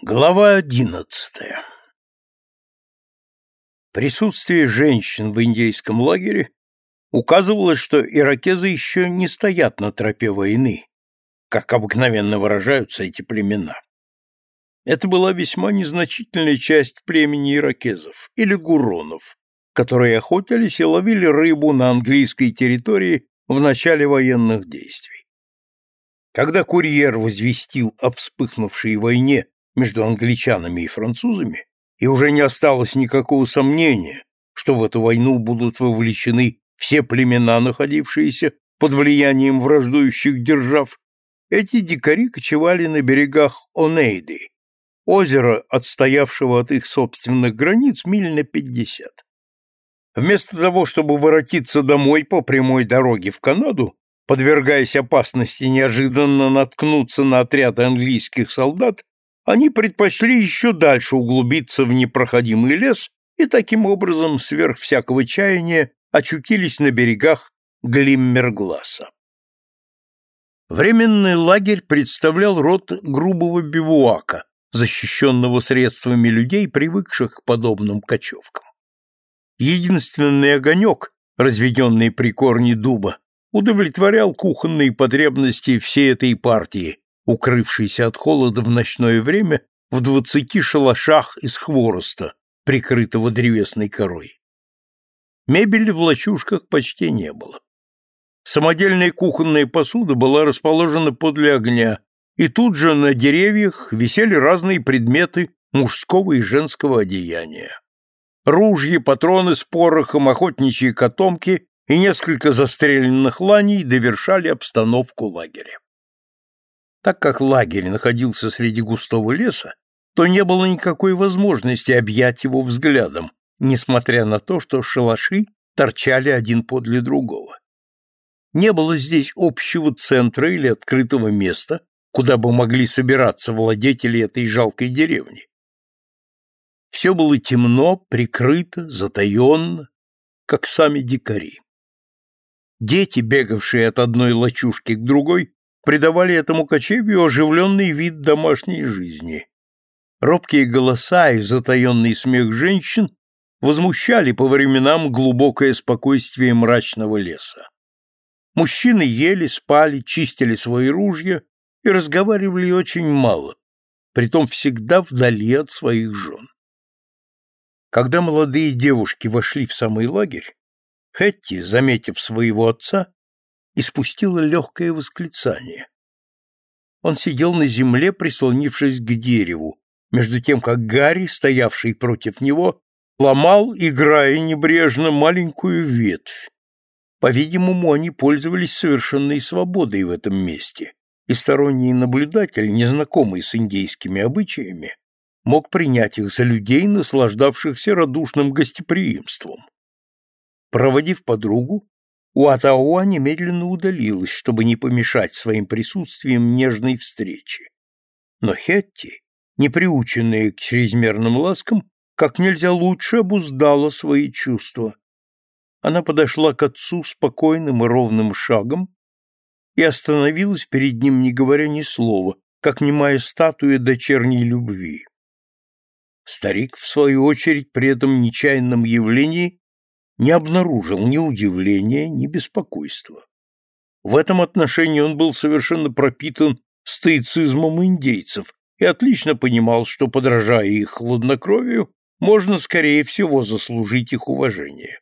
Глава одиннадцатая Присутствие женщин в индейском лагере указывало, что иракезы еще не стоят на тропе войны, как обыкновенно выражаются эти племена. Это была весьма незначительная часть племени иракезов, или гуронов, которые охотились и ловили рыбу на английской территории в начале военных действий. Когда курьер возвестил о вспыхнувшей войне между англичанами и французами, и уже не осталось никакого сомнения, что в эту войну будут вовлечены все племена, находившиеся под влиянием враждующих держав, эти дикари кочевали на берегах Онейды, озера, отстоявшего от их собственных границ миль на пятьдесят. Вместо того, чтобы воротиться домой по прямой дороге в Канаду, подвергаясь опасности неожиданно наткнуться на отряд английских солдат, они предпочли еще дальше углубиться в непроходимый лес и таким образом, сверх всякого чаяния, очутились на берегах Глиммергласа. Временный лагерь представлял род грубого бивуака, защищенного средствами людей, привыкших к подобным кочевкам. Единственный огонек, разведенный при корне дуба, удовлетворял кухонные потребности всей этой партии, укрывшийся от холода в ночное время в двадцати шалашах из хвороста, прикрытого древесной корой. Мебели в лачушках почти не было. Самодельная кухонная посуда была расположена подле огня, и тут же на деревьях висели разные предметы мужского и женского одеяния. Ружья, патроны с порохом, охотничьи котомки и несколько застреленных ланей довершали обстановку лагеря. Так как лагерь находился среди густого леса, то не было никакой возможности объять его взглядом, несмотря на то, что шалаши торчали один подле другого. Не было здесь общего центра или открытого места, куда бы могли собираться владетели этой жалкой деревни. Все было темно, прикрыто, затаенно, как сами дикари. Дети, бегавшие от одной лачушки к другой, придавали этому кочевью оживленный вид домашней жизни. Робкие голоса и затаенный смех женщин возмущали по временам глубокое спокойствие мрачного леса. Мужчины ели, спали, чистили свои ружья и разговаривали очень мало, притом всегда вдали от своих жен. Когда молодые девушки вошли в самый лагерь, Хэтти, заметив своего отца, испустила легкое восклицание. Он сидел на земле, прислонившись к дереву, между тем как Гарри, стоявший против него, ломал, играя небрежно, маленькую ветвь. По-видимому, они пользовались совершенной свободой в этом месте, и сторонний наблюдатель, незнакомый с индейскими обычаями, мог принять их за людей, наслаждавшихся радушным гостеприимством. Проводив подругу, Уатауа немедленно удалилась, чтобы не помешать своим присутствием нежной встрече. Но Хетти, не приученная к чрезмерным ласкам, как нельзя лучше обуздала свои чувства. Она подошла к отцу спокойным и ровным шагом и остановилась перед ним, не говоря ни слова, как немая статуя дочерней любви. Старик, в свою очередь, при этом нечаянном явлении не обнаружил ни удивления, ни беспокойства. В этом отношении он был совершенно пропитан стоицизмом индейцев и отлично понимал, что, подражая их хладнокровию, можно, скорее всего, заслужить их уважение.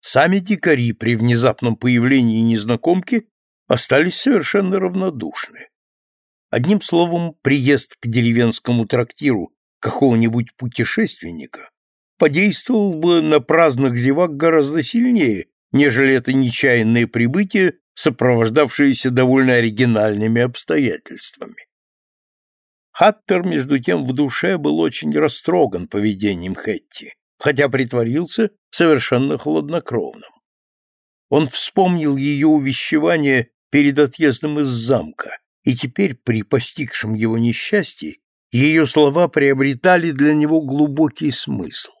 Сами дикари при внезапном появлении незнакомки остались совершенно равнодушны. Одним словом, приезд к деревенскому трактиру какого-нибудь путешественника подействовал бы на праздных зевак гораздо сильнее, нежели это нечаянное прибытие, сопровождавшееся довольно оригинальными обстоятельствами. Хаттер, между тем, в душе был очень растроган поведением Хетти, хотя притворился совершенно хладнокровным. Он вспомнил ее увещевание перед отъездом из замка, и теперь, при постигшем его несчастье, ее слова приобретали для него глубокий смысл.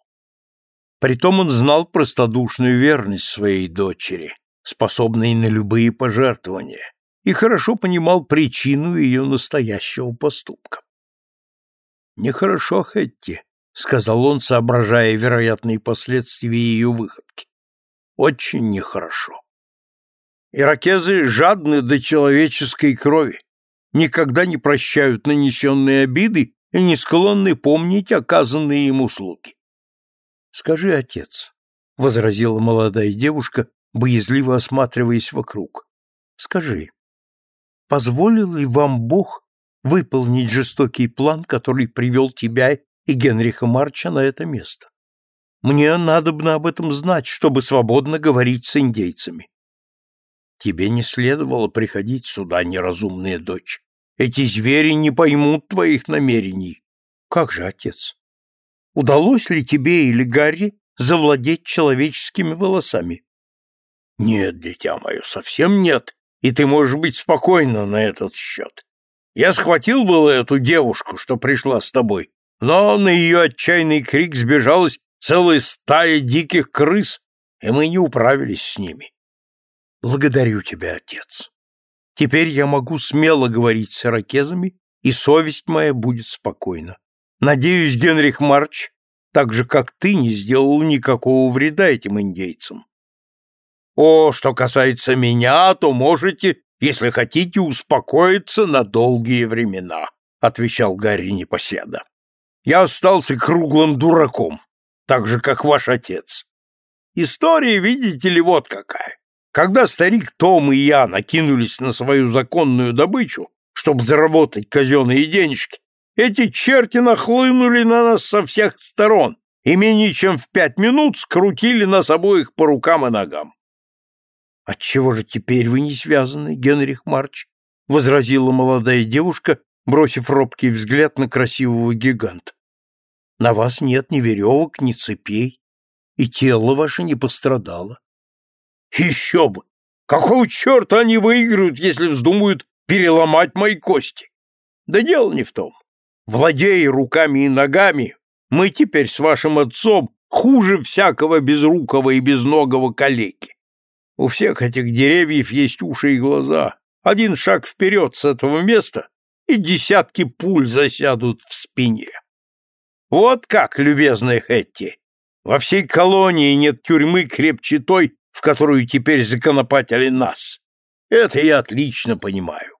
Притом он знал простодушную верность своей дочери, способной на любые пожертвования, и хорошо понимал причину ее настоящего поступка. Нехорошо, Хетти, сказал он, соображая вероятные последствия ее выходки. Очень нехорошо. Иракезы жадны до человеческой крови, никогда не прощают нанесенные обиды и не склонны помнить оказанные им услуги. Скажи, отец, возразила молодая девушка, боязливо осматриваясь вокруг. Скажи, позволил ли вам Бог выполнить жестокий план, который привел тебя и Генриха Марча на это место? Мне надобно об этом знать, чтобы свободно говорить с индейцами. Тебе не следовало приходить сюда, неразумная дочь. Эти звери не поймут твоих намерений. Как же, отец? Удалось ли тебе или Гарри завладеть человеческими волосами? Нет, дитя мое, совсем нет, и ты можешь быть спокойна на этот счет. Я схватил было эту девушку, что пришла с тобой, но на ее отчаянный крик сбежалась целая стая диких крыс, и мы не управились с ними. Благодарю тебя, отец. Теперь я могу смело говорить с иракезами, и совесть моя будет спокойна. Надеюсь, Генрих Марч, так же, как ты, не сделал никакого вреда этим индейцам. О, что касается меня, то можете, если хотите, успокоиться на долгие времена, отвечал Гарри непоседа. Я остался круглым дураком, так же, как ваш отец. История, видите ли, вот какая. Когда старик Том и я накинулись на свою законную добычу, чтобы заработать казенные денежки, эти черти нахлынули на нас со всех сторон и менее чем в пять минут скрутили нас обоих по рукам и ногам. «Отчего же теперь вы не связаны, Генрих Марч?» — возразила молодая девушка, бросив робкий взгляд на красивого гиганта. «На вас нет ни веревок, ни цепей, и тело ваше не пострадало. Еще бы! Какого черта они выиграют, если вздумают переломать мои кости? Да дело не в том. Владея руками и ногами, мы теперь с вашим отцом хуже всякого безрукого и безногого калеки. У всех этих деревьев есть уши и глаза. Один шаг вперед с этого места, и десятки пуль засядут в спине. Вот как, любезная Хетти, во всей колонии нет тюрьмы крепче той, в которую теперь законопатили нас. Это я отлично понимаю.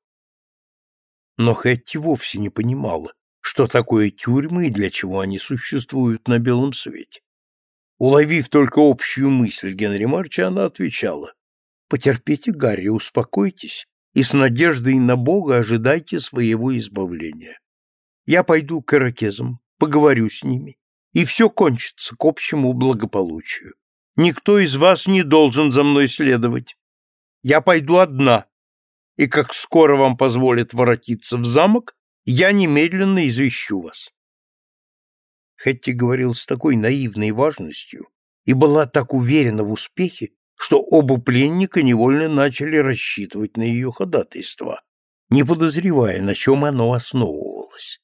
Но Хэтти вовсе не понимала, что такое тюрьмы и для чего они существуют на белом свете. Уловив только общую мысль Генри Марча, она отвечала, «Потерпите, Гарри, успокойтесь и с надеждой на Бога ожидайте своего избавления. Я пойду к иракезам, поговорю с ними, и все кончится к общему благополучию. Никто из вас не должен за мной следовать. Я пойду одна, и как скоро вам позволят воротиться в замок, я немедленно извещу вас. Хэтти говорил с такой наивной важностью и была так уверена в успехе, что оба пленника невольно начали рассчитывать на ее ходатайство, не подозревая, на чем оно основывалось.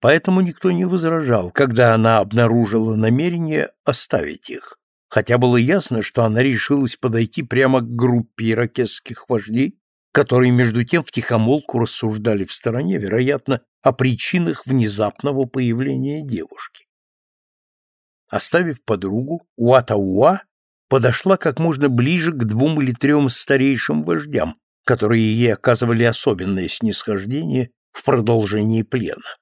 Поэтому никто не возражал, когда она обнаружила намерение оставить их хотя было ясно, что она решилась подойти прямо к группе иракесских вождей, которые между тем втихомолку рассуждали в стороне, вероятно, о причинах внезапного появления девушки. Оставив подругу, Уатауа подошла как можно ближе к двум или трем старейшим вождям, которые ей оказывали особенное снисхождение в продолжении плена.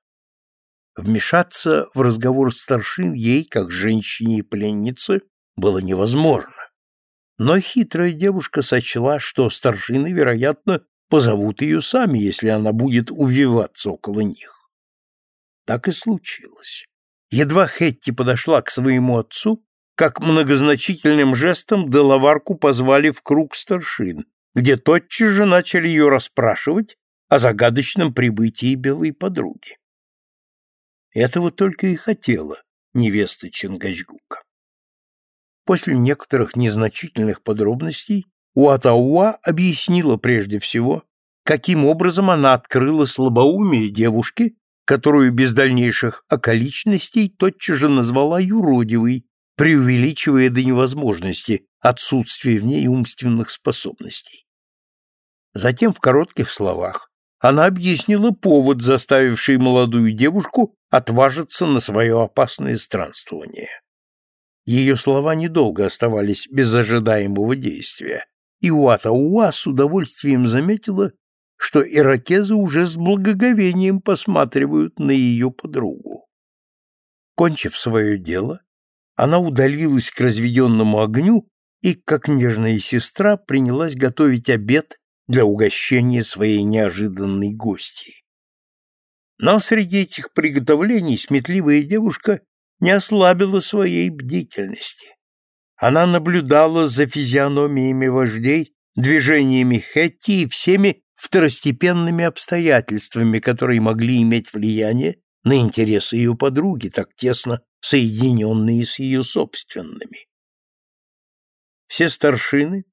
Вмешаться в разговор старшин ей, как женщине и пленнице, было невозможно. Но хитрая девушка сочла, что старшины, вероятно, позовут ее сами, если она будет увиваться около них. Так и случилось. Едва Хетти подошла к своему отцу, как многозначительным жестом Делаварку позвали в круг старшин, где тотчас же начали ее расспрашивать о загадочном прибытии белой подруги. Этого только и хотела невеста Чингачгука. После некоторых незначительных подробностей Уатауа объяснила прежде всего, каким образом она открыла слабоумие девушки, которую без дальнейших околичностей тотчас же назвала юродивой, преувеличивая до невозможности отсутствие в ней умственных способностей. Затем в коротких словах она объяснила повод, заставивший молодую девушку отважиться на свое опасное странствование. Ее слова недолго оставались без ожидаемого действия, и Уата-Уа с удовольствием заметила, что иракезы уже с благоговением посматривают на ее подругу. Кончив свое дело, она удалилась к разведенному огню и, как нежная сестра, принялась готовить обед для угощения своей неожиданной гости. Но среди этих приготовлений сметливая девушка не ослабила своей бдительности. Она наблюдала за физиономиями вождей, движениями Хетти и всеми второстепенными обстоятельствами, которые могли иметь влияние на интересы ее подруги, так тесно соединенные с ее собственными. Все старшины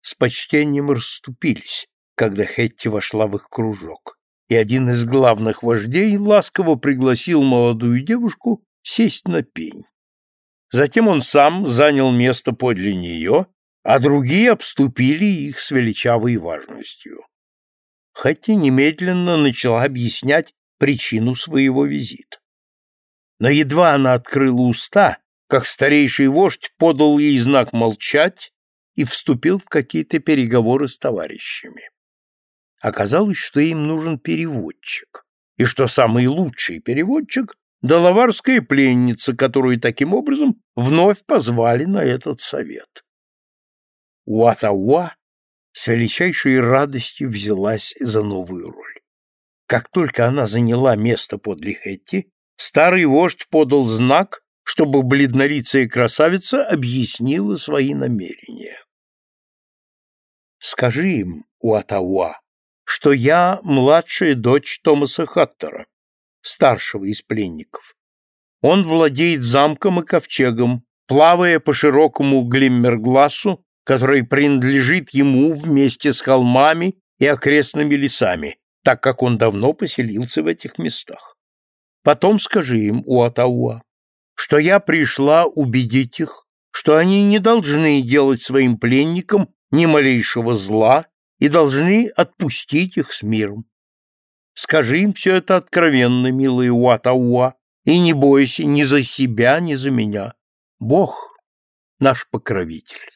с почтением расступились, когда Хетти вошла в их кружок, и один из главных вождей ласково пригласил молодую девушку сесть на пень. Затем он сам занял место подле нее, а другие обступили их с величавой важностью. Хэтти немедленно начала объяснять причину своего визита. Но едва она открыла уста, как старейший вождь подал ей знак молчать и вступил в какие-то переговоры с товарищами. Оказалось, что им нужен переводчик, и что самый лучший переводчик — доловарская пленница, которую таким образом вновь позвали на этот совет. Уатауа с величайшей радостью взялась за новую роль. Как только она заняла место подле Хетти, старый вождь подал знак, чтобы бледнолицая красавица объяснила свои намерения. «Скажи им, Уатауа, что я младшая дочь Томаса Хаттера, старшего из пленников. Он владеет замком и ковчегом, плавая по широкому Глиммерглассу который принадлежит ему вместе с холмами и окрестными лесами, так как он давно поселился в этих местах. Потом скажи им, Уатауа, что я пришла убедить их, что они не должны делать своим пленникам ни малейшего зла и должны отпустить их с миром. Скажи им все это откровенно, милый Уатауа, и не бойся ни за себя, ни за меня. Бог — наш покровитель.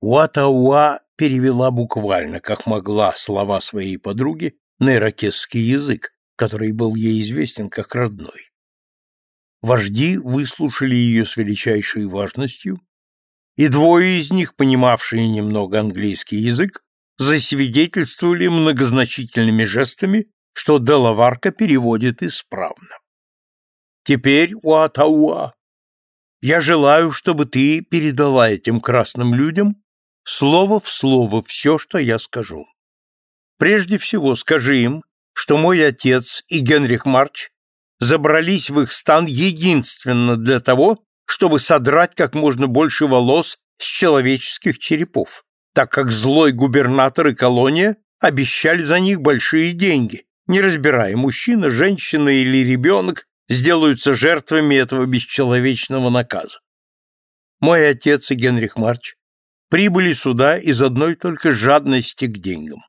Уатауа перевела буквально, как могла, слова своей подруги на иракесский язык, который был ей известен как родной. Вожди выслушали ее с величайшей важностью, и двое из них, понимавшие немного английский язык, засвидетельствовали многозначительными жестами, что Делаварка переводит исправно. Теперь, Уатауа, я желаю, чтобы ты передала этим красным людям слово в слово все, что я скажу. Прежде всего скажи им, что мой отец и Генрих Марч забрались в их стан единственно для того, чтобы содрать как можно больше волос с человеческих черепов, так как злой губернатор и колония обещали за них большие деньги, не разбирая, мужчина, женщина или ребенок сделаются жертвами этого бесчеловечного наказа. Мой отец и Генрих Марч прибыли сюда из одной только жадности к деньгам.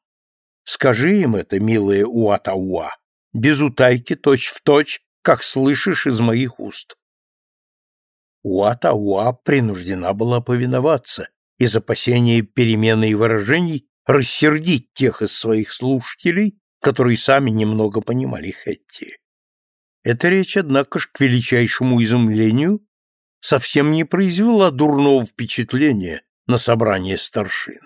Скажи им это, милая Уатауа, без утайки, точь-в-точь, как слышишь из моих уст. Уатауа принуждена была повиноваться из опасения перемены и выражений рассердить тех из своих слушателей, которые сами немного понимали Хетти. Эта речь, однако ж, к величайшему изумлению, совсем не произвела дурного впечатления на собрание старшин.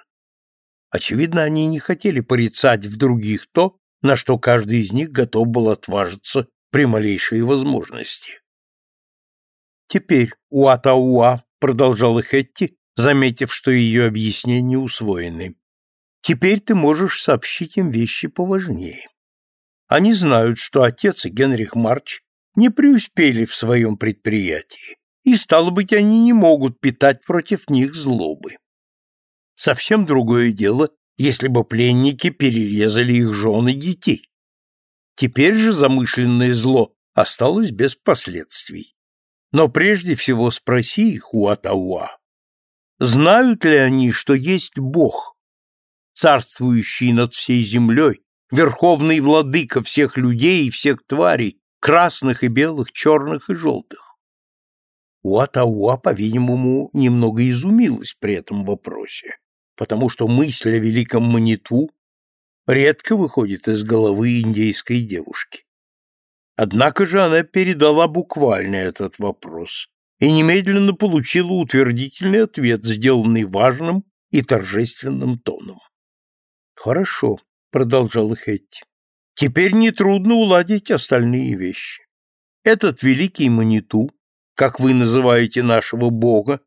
Очевидно, они не хотели порицать в других то, на что каждый из них готов был отважиться при малейшей возможности. «Теперь, Уатауа», — продолжала Хетти, заметив, что ее объяснения усвоены, «теперь ты можешь сообщить им вещи поважнее. Они знают, что отец и Генрих Марч не преуспели в своем предприятии, и, стало быть, они не могут питать против них злобы. Совсем другое дело, если бы пленники перерезали их жен и детей. Теперь же замышленное зло осталось без последствий. Но прежде всего спроси их у Атауа, знают ли они, что есть Бог, царствующий над всей землей, верховный владыка всех людей и всех тварей, красных и белых, черных и желтых. Уатауа, по-видимому, немного изумилась при этом вопросе, потому что мысль о великом Маниту редко выходит из головы индейской девушки. Однако же она передала буквально этот вопрос и немедленно получила утвердительный ответ, сделанный важным и торжественным тоном. «Хорошо», — продолжала Хетти, — «теперь нетрудно уладить остальные вещи. Этот великий Маниту, как вы называете нашего Бога,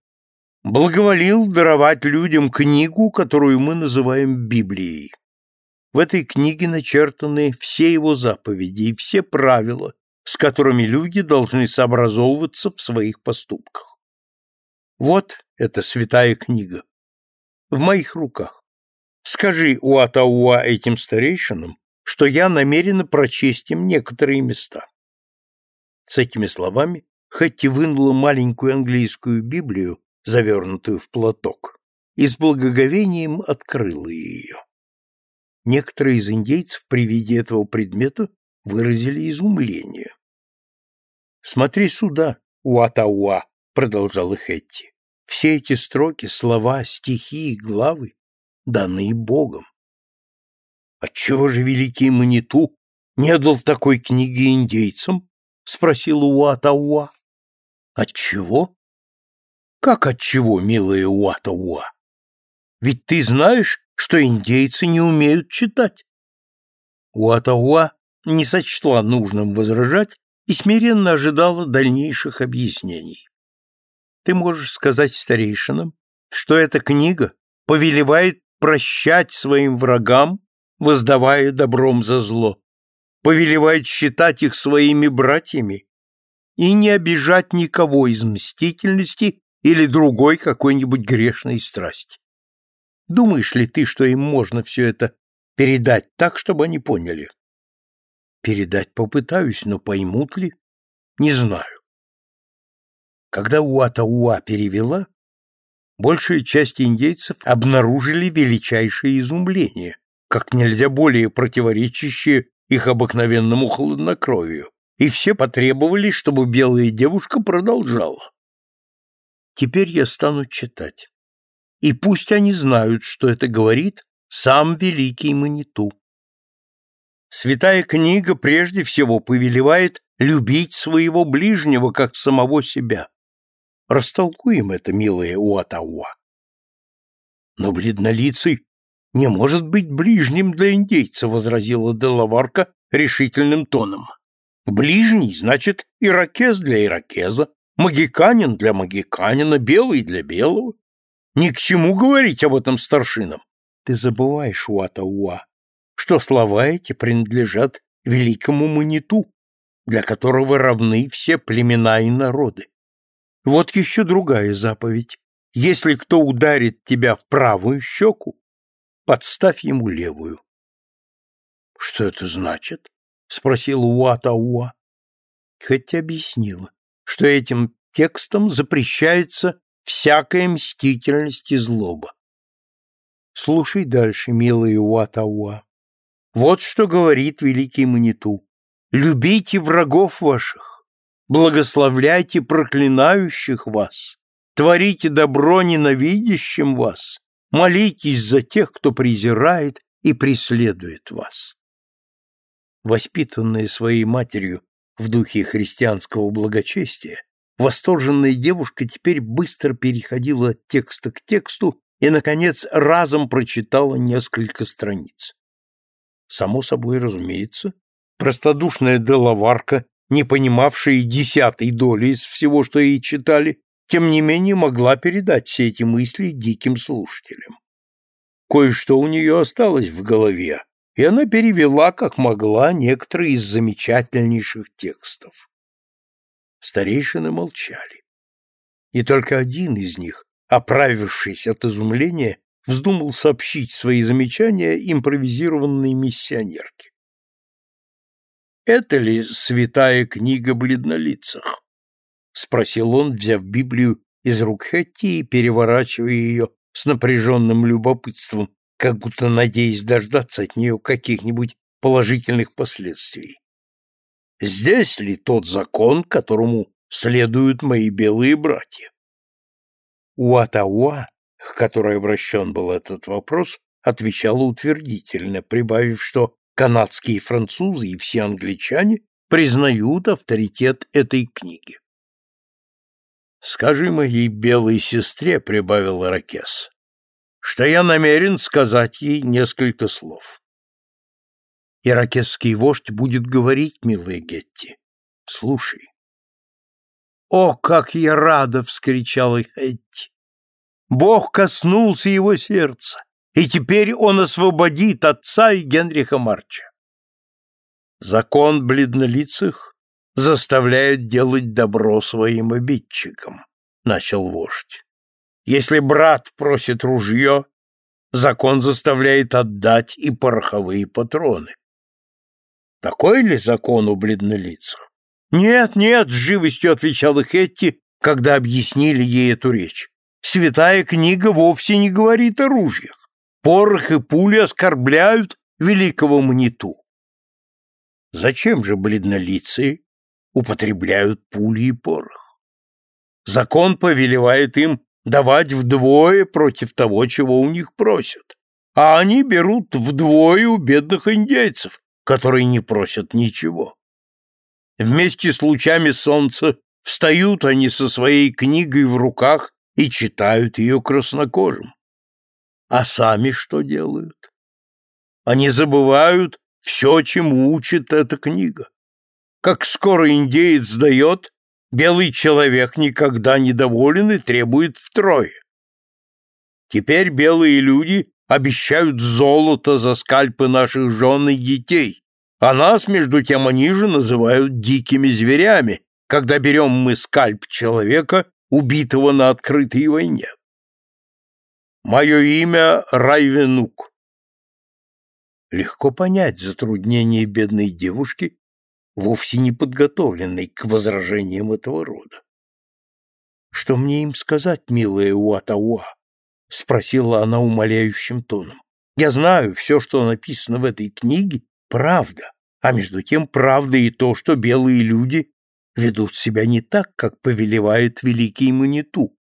благоволил даровать людям книгу, которую мы называем Библией. В этой книге начертаны все его заповеди и все правила, с которыми люди должны сообразовываться в своих поступках. Вот эта святая книга. В моих руках. Скажи Уатауа этим старейшинам, что я намерена прочесть им некоторые места. С этими словами Хэтти вынула маленькую английскую Библию, завернутую в платок, и с благоговением открыла ее. Некоторые из индейцев при виде этого предмета выразили изумление. «Смотри сюда, Уатауа», — продолжала Хетти. «Все эти строки, слова, стихи и главы даны Богом. Отчего же великий Маниту не дал такой книги индейцам? спросил Уатауа. Отчего? Как отчего, милая Уатауа? Ведь ты знаешь, что индейцы не умеют читать. Уатауа не сочла нужным возражать и смиренно ожидала дальнейших объяснений. Ты можешь сказать старейшинам, что эта книга повелевает прощать своим врагам, воздавая добром за зло, повелевает считать их своими братьями и не обижать никого из мстительности или другой какой-нибудь грешной страсти. Думаешь ли ты, что им можно все это передать так, чтобы они поняли? Передать попытаюсь, но поймут ли? Не знаю. Когда Уата-Уа перевела, большая часть индейцев обнаружили величайшее изумление, как нельзя более противоречащее их обыкновенному хладнокровию, и все потребовали, чтобы белая девушка продолжала. Теперь я стану читать и пусть они знают, что это говорит сам великий Маниту. Святая книга прежде всего повелевает любить своего ближнего, как самого себя. Растолкуем это, милая Уатауа. Но бледнолицый не может быть ближним для индейца, возразила Делаварка решительным тоном. Ближний значит иракез для иракеза, магиканин для магиканина, белый для белого. Ни к чему говорить об этом старшинам. Ты забываешь, Уата-Уа, что слова эти принадлежат великому Маниту, для которого равны все племена и народы. Вот еще другая заповедь. Если кто ударит тебя в правую щеку, подставь ему левую. — Что это значит? — спросил Уата-Уа. Хотя объяснила, что этим текстом запрещается всякая мстительность и злоба. Слушай дальше, милый Уатауа. Вот что говорит великий Маниту. Любите врагов ваших, благословляйте проклинающих вас, творите добро ненавидящим вас, молитесь за тех, кто презирает и преследует вас. Воспитанная своей матерью в духе христианского благочестия, Восторженная девушка теперь быстро переходила от текста к тексту и, наконец, разом прочитала несколько страниц. Само собой разумеется, простодушная деловарка, не понимавшая десятой доли из всего, что ей читали, тем не менее могла передать все эти мысли диким слушателям. Кое-что у нее осталось в голове, и она перевела, как могла, некоторые из замечательнейших текстов. Старейшины молчали. И только один из них, оправившись от изумления, вздумал сообщить свои замечания импровизированной миссионерке. «Это ли святая книга бледнолицах?» — спросил он, взяв Библию из рук Хэтти и переворачивая ее с напряженным любопытством, как будто надеясь дождаться от нее каких-нибудь положительных последствий. здесь ли тот закон, которому следуют мои белые братья? Уатауа, к которой обращен был этот вопрос, отвечала утвердительно, прибавив, что канадские французы и все англичане признают авторитет этой книги. «Скажи моей белой сестре», — прибавил Иракес, — «что я намерен сказать ей несколько слов». Иракесский вождь будет говорить, милая Гетти. Слушай. «О, как я рада!» — вскричала Гетти. «Бог коснулся его сердца, и теперь он освободит отца и Генриха Марча. Закон бледнолицых заставляет делать добро своим обидчикам, начал вождь. Если брат просит ружье, закон заставляет отдать и пороховые патроны. Такой ли закон у бледнолицых? Нет, нет, с живостью отвечала Хетти, когда объяснили ей эту речь. Святая книга вовсе не говорит о ружьях. Порох и пули оскорбляют великого Мниту. Зачем же бледнолицые употребляют пули и порох? Закон повелевает им давать вдвое против того, чего у них просят, а они берут вдвое у бедных индейцев, которые не просят ничего. Вместе с лучами солнца встают они со своей книгой в руках и читают ее краснокожим. А сами что делают? Они забывают все, чему учит эта книга. Как скоро индеец сдает, белый человек никогда не доволен и требует втрое. Теперь белые люди обещают золото за скальпы наших жен и детей, а нас, между тем, они же называют дикими зверями, когда берем мы скальп человека, убитого на открытой войне. Мое имя Райвенук. Легко понять затруднение бедной девушки, вовсе не подготовленной к возражениям этого рода. «Что мне им сказать, милая Уатауа?» — спросила она умоляющим тоном. «Я знаю, все, что написано в этой книге, правда, а между тем правда и то, что белые люди ведут себя не так, как повелевает великий Маниту.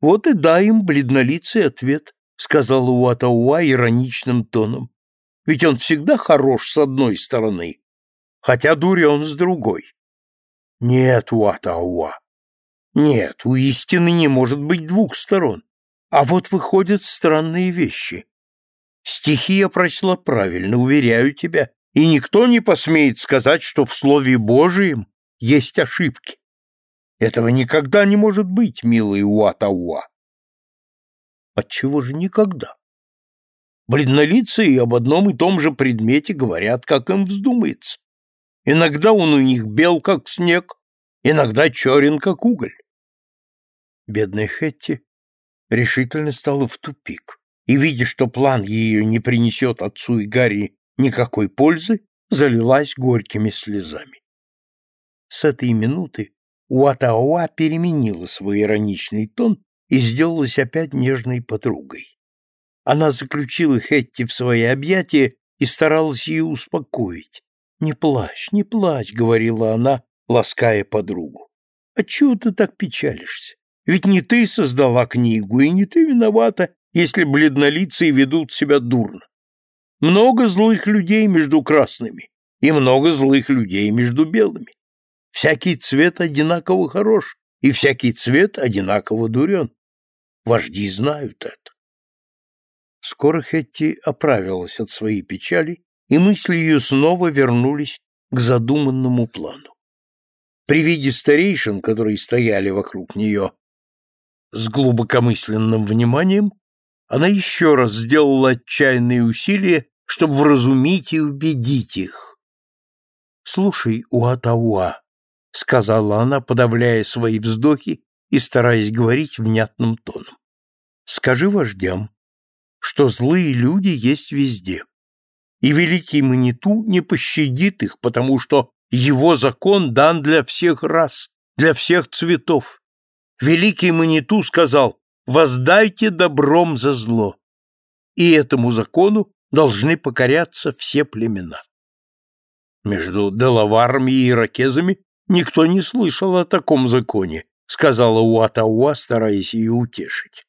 Вот и дай им бледнолицый ответ, сказала Уатауа ироничным тоном ведь он всегда хорош с одной стороны, хотя дурен с другой. Нет, Уатауа, нет, у истины не может быть двух сторон. А вот выходят странные вещи. Стихи я прочла правильно, уверяю тебя, и никто не посмеет сказать, что в Слове Божием есть ошибки. Этого никогда не может быть, милый Уатауа. Отчего же никогда? Бледнолицые об одном и том же предмете говорят, как им вздумается. Иногда он у них бел, как снег, иногда черен, как уголь. Бедная Хетти решительно стала в тупик, и, видя, что план ее не принесет отцу и Гарри никакой пользы, залилась горькими слезами. С этой минуты Уатауа переменила свой ироничный тон и сделалась опять нежной подругой. Она заключила Хетти в свои объятия и старалась ее успокоить. «Не плачь, не плачь», — говорила она, лаская подругу. «Отчего ты так печалишься? Ведь не ты создала книгу, и не ты виновата, если бледнолицые ведут себя дурно. Много злых людей между красными и много злых людей между белыми. Всякий цвет одинаково хорош, и всякий цвет одинаково дурен. Вожди знают это. Скоро Хетти оправилась от своей печали, и мысли ее снова вернулись к задуманному плану. При виде старейшин, которые стояли вокруг нее с глубокомысленным вниманием, она еще раз сделала отчаянные усилия, чтобы вразумить и убедить их. «Слушай, Уатауа», — сказала она, подавляя свои вздохи и стараясь говорить внятным тоном, — «скажи вождям, что злые люди есть везде. И великий Маниту не пощадит их, потому что его закон дан для всех рас, для всех цветов. Великий Маниту сказал «воздайте добром за зло». И этому закону должны покоряться все племена. Между Делаварами и иракезами никто не слышал о таком законе, сказала Уатауа, стараясь ее утешить.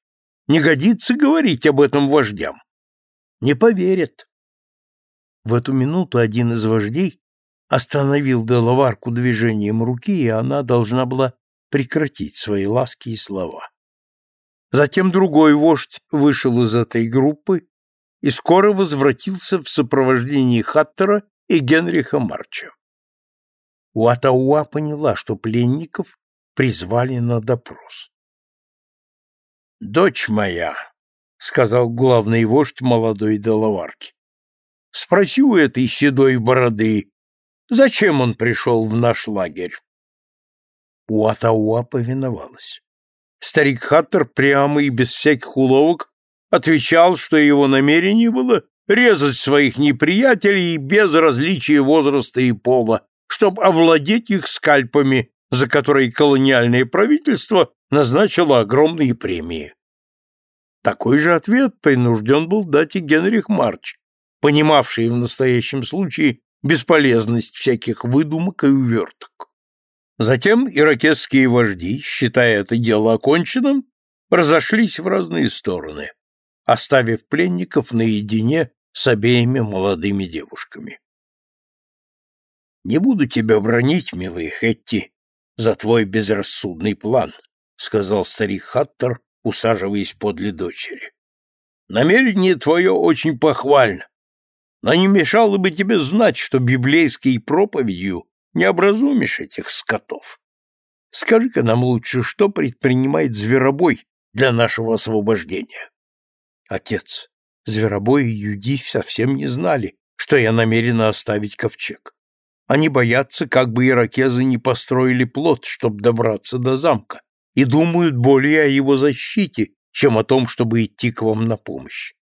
Не годится говорить об этом вождям. Не поверят. В эту минуту один из вождей остановил Делаварку движением руки, и она должна была прекратить свои ласки и слова. Затем другой вождь вышел из этой группы и скоро возвратился в сопровождении Хаттера и Генриха Марча. Уатауа поняла, что пленников призвали на допрос. «Дочь моя», — сказал главный вождь молодой Делаварки, — «спроси у этой седой бороды, зачем он пришел в наш лагерь?» Уатауа повиновалась. Старик Хаттер прямо и без всяких уловок отвечал, что его намерение было резать своих неприятелей без различия возраста и пола, чтобы овладеть их скальпами, за которые колониальное правительство назначило огромные премии. Такой же ответ принужден был дать и Генрих Марч, понимавший в настоящем случае бесполезность всяких выдумок и уверток. Затем иракесские вожди, считая это дело оконченным, разошлись в разные стороны, оставив пленников наедине с обеими молодыми девушками. «Не буду тебя бронить, милый Хетти, за твой безрассудный план», сказал старик Хаттер, усаживаясь подле дочери. «Намерение твое очень похвально, но не мешало бы тебе знать, что библейской проповедью не образумишь этих скотов. Скажи-ка нам лучше, что предпринимает зверобой для нашего освобождения?» «Отец, Зверобой и Юдивь совсем не знали, что я намерена оставить ковчег. Они боятся, как бы иракезы не построили плот, чтобы добраться до замка, и думают более о его защите, чем о том, чтобы идти к вам на помощь.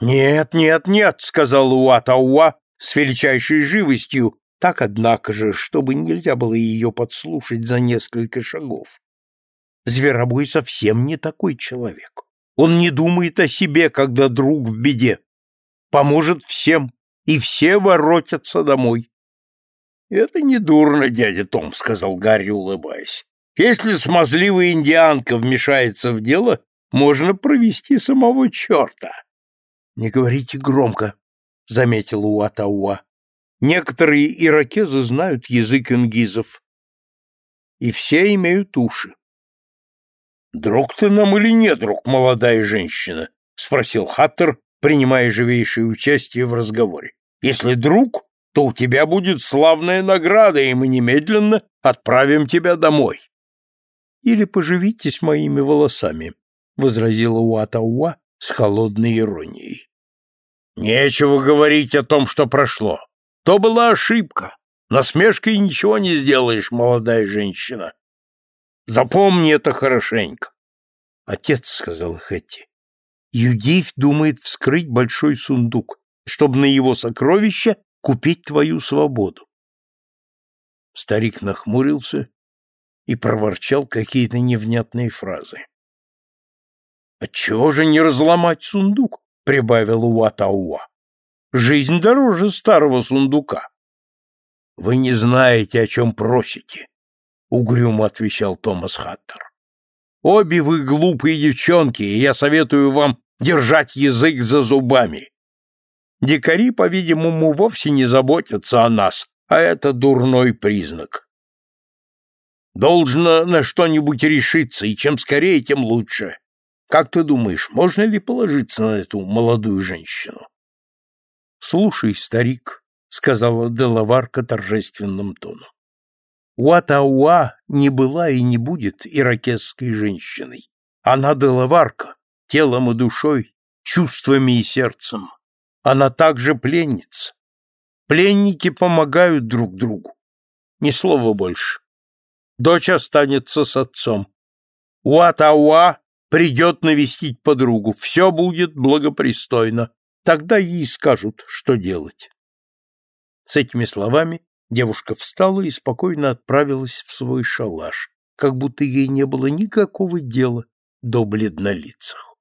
«Нет, нет, нет», — сказал Уатауа с величайшей живостью, так, однако же, чтобы нельзя было ее подслушать за несколько шагов. Зверобой совсем не такой человек. Он не думает о себе, когда друг в беде. Поможет всем, и все воротятся домой. — Это не дурно, дядя Том, — сказал Гарри, улыбаясь. — Если смазливая индианка вмешается в дело, можно провести самого черта. — Не говорите громко, — заметил Уатауа. — Некоторые иракезы знают язык ингизов, и все имеют уши. «Друг ты нам или нет, друг, молодая женщина?» — спросил Хаттер, принимая живейшее участие в разговоре. «Если друг, то у тебя будет славная награда, и мы немедленно отправим тебя домой». «Или поживитесь моими волосами», — возразила Уатауа с холодной иронией. «Нечего говорить о том, что прошло. То была ошибка. Насмешкой ничего не сделаешь, молодая женщина. Запомни это хорошенько. Отец, — сказал Хэтти, — Юдивь думает вскрыть большой сундук, чтобы на его сокровища купить твою свободу. Старик нахмурился и проворчал какие-то невнятные фразы. «Отчего же не разломать сундук?» — прибавил Уатауа. «Жизнь дороже старого сундука». «Вы не знаете, о чем просите», — угрюмо отвечал Томас Хаттер. «Обе вы глупые девчонки, и я советую вам держать язык за зубами. Дикари, по-видимому, вовсе не заботятся о нас, а это дурной признак. Должно на что-нибудь решиться, и чем скорее, тем лучше. Как ты думаешь, можно ли положиться на эту молодую женщину? Слушай, старик, сказала Делаварка торжественным тоном. Уатауа не была и не будет иракесской женщиной. Она делаварка, телом и душой, чувствами и сердцем. Она также пленница. Пленники помогают друг другу. Ни слова больше. Дочь останется с отцом. Уатауа придет навестить подругу. Все будет благопристойно. Тогда ей скажут, что делать. С этими словами Девушка встала и спокойно отправилась в свой шалаш, как будто ей не было никакого дела до бледнолицых.